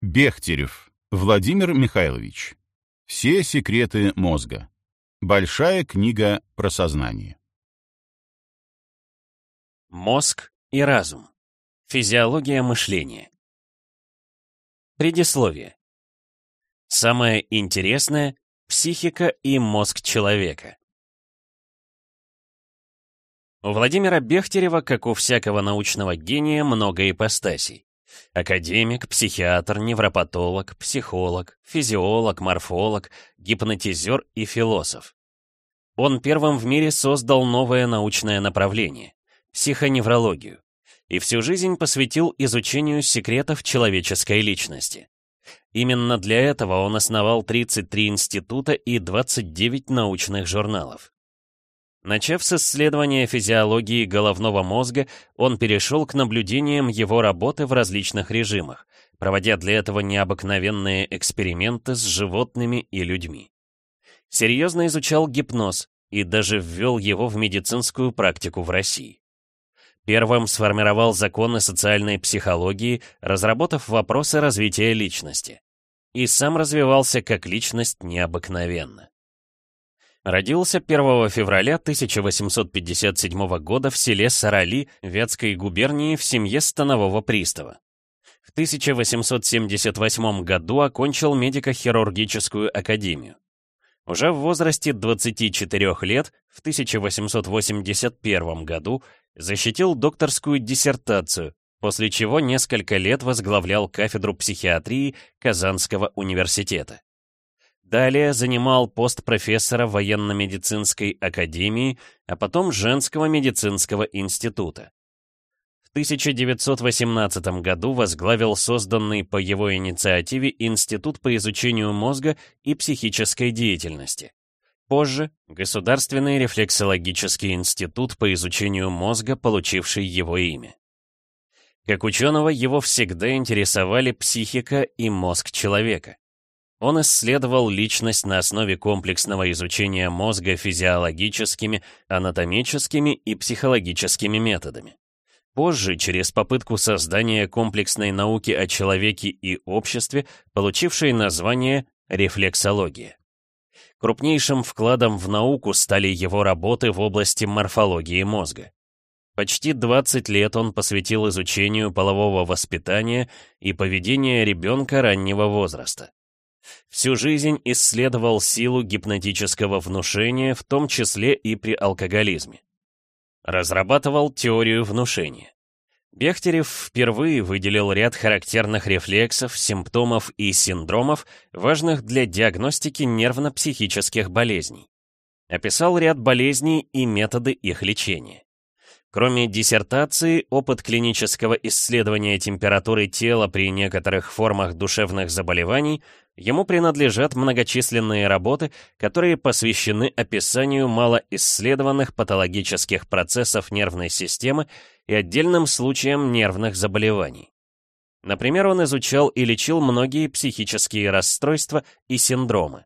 Бехтерев Владимир Михайлович. Все секреты мозга. Большая книга про сознание. Мозг и разум. Физиология мышления. Предисловие. Самое интересное — психика и мозг человека. У Владимира Бехтерева, как у всякого научного гения, много ипостасей. Академик, психиатр, невропатолог, психолог, физиолог, морфолог, гипнотизер и философ. Он первым в мире создал новое научное направление — психоневрологию, и всю жизнь посвятил изучению секретов человеческой личности. Именно для этого он основал 33 института и 29 научных журналов. Начав с исследования физиологии головного мозга, он перешел к наблюдениям его работы в различных режимах, проводя для этого необыкновенные эксперименты с животными и людьми. Серьезно изучал гипноз и даже ввел его в медицинскую практику в России. Первым сформировал законы социальной психологии, разработав вопросы развития личности. И сам развивался как личность необыкновенно. Родился 1 февраля 1857 года в селе Сарали Вятской губернии в семье станового пристава. В 1878 году окончил медико-хирургическую академию. Уже в возрасте 24 лет, в 1881 году, защитил докторскую диссертацию, после чего несколько лет возглавлял кафедру психиатрии Казанского университета. Далее занимал пост профессора военно-медицинской академии, а потом женского медицинского института. В 1918 году возглавил созданный по его инициативе Институт по изучению мозга и психической деятельности. Позже — Государственный рефлексологический институт по изучению мозга, получивший его имя. Как ученого его всегда интересовали психика и мозг человека. Он исследовал личность на основе комплексного изучения мозга физиологическими, анатомическими и психологическими методами. Позже, через попытку создания комплексной науки о человеке и обществе, получившей название рефлексология. Крупнейшим вкладом в науку стали его работы в области морфологии мозга. Почти 20 лет он посвятил изучению полового воспитания и поведения ребенка раннего возраста. Всю жизнь исследовал силу гипнотического внушения, в том числе и при алкоголизме. Разрабатывал теорию внушения. Бехтерев впервые выделил ряд характерных рефлексов, симптомов и синдромов, важных для диагностики нервно-психических болезней. Описал ряд болезней и методы их лечения. Кроме диссертации, опыт клинического исследования температуры тела при некоторых формах душевных заболеваний Ему принадлежат многочисленные работы, которые посвящены описанию малоисследованных патологических процессов нервной системы и отдельным случаям нервных заболеваний. Например, он изучал и лечил многие психические расстройства и синдромы.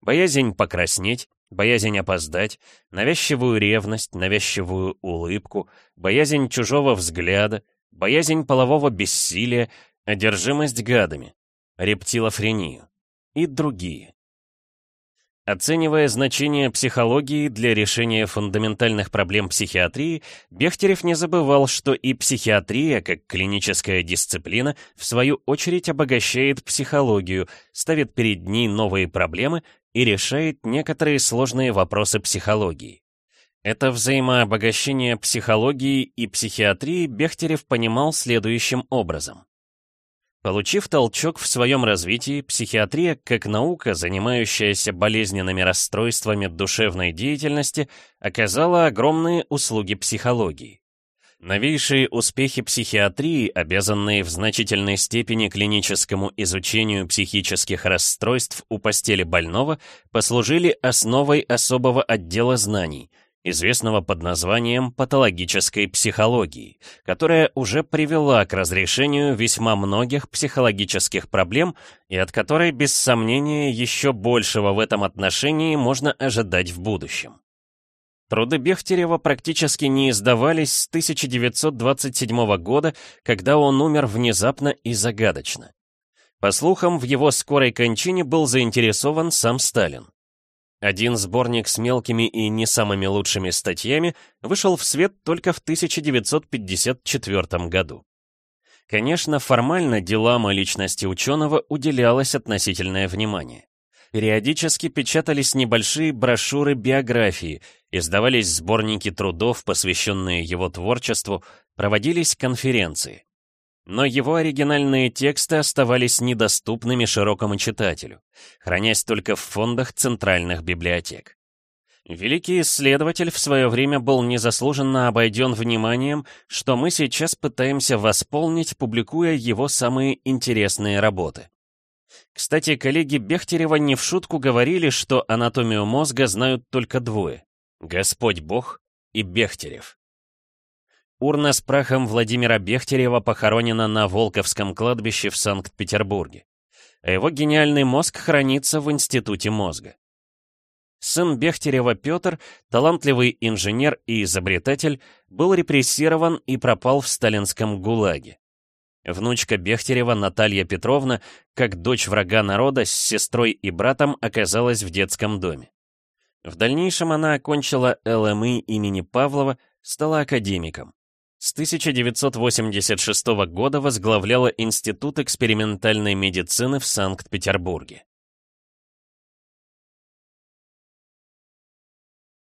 Боязнь покраснеть, боязнь опоздать, навязчивую ревность, навязчивую улыбку, боязнь чужого взгляда, боязнь полового бессилия, одержимость гадами, рептилофрению и другие. Оценивая значение психологии для решения фундаментальных проблем психиатрии, Бехтерев не забывал, что и психиатрия, как клиническая дисциплина, в свою очередь обогащает психологию, ставит перед ней новые проблемы и решает некоторые сложные вопросы психологии. Это взаимообогащение психологии и психиатрии Бехтерев понимал следующим образом. Получив толчок в своем развитии, психиатрия, как наука, занимающаяся болезненными расстройствами душевной деятельности, оказала огромные услуги психологии. Новейшие успехи психиатрии, обязанные в значительной степени клиническому изучению психических расстройств у постели больного, послужили основой особого отдела знаний — известного под названием патологической психологии, которая уже привела к разрешению весьма многих психологических проблем и от которой, без сомнения, еще большего в этом отношении можно ожидать в будущем. Труды Бехтерева практически не издавались с 1927 года, когда он умер внезапно и загадочно. По слухам, в его скорой кончине был заинтересован сам Сталин. Один сборник с мелкими и не самыми лучшими статьями вышел в свет только в 1954 году. Конечно, формально делам о личности ученого уделялось относительное внимание. Периодически печатались небольшие брошюры биографии, издавались сборники трудов, посвященные его творчеству, проводились конференции. Но его оригинальные тексты оставались недоступными широкому читателю, хранясь только в фондах центральных библиотек. Великий исследователь в свое время был незаслуженно обойден вниманием, что мы сейчас пытаемся восполнить, публикуя его самые интересные работы. Кстати, коллеги Бехтерева не в шутку говорили, что анатомию мозга знают только двое — Господь Бог и Бехтерев. Урна с прахом Владимира Бехтерева похоронена на Волковском кладбище в Санкт-Петербурге. А его гениальный мозг хранится в Институте мозга. Сын Бехтерева Петр, талантливый инженер и изобретатель, был репрессирован и пропал в сталинском ГУЛАГе. Внучка Бехтерева Наталья Петровна, как дочь врага народа, с сестрой и братом оказалась в детском доме. В дальнейшем она окончила ЛМИ имени Павлова, стала академиком. С 1986 года возглавляла Институт экспериментальной медицины в Санкт-Петербурге.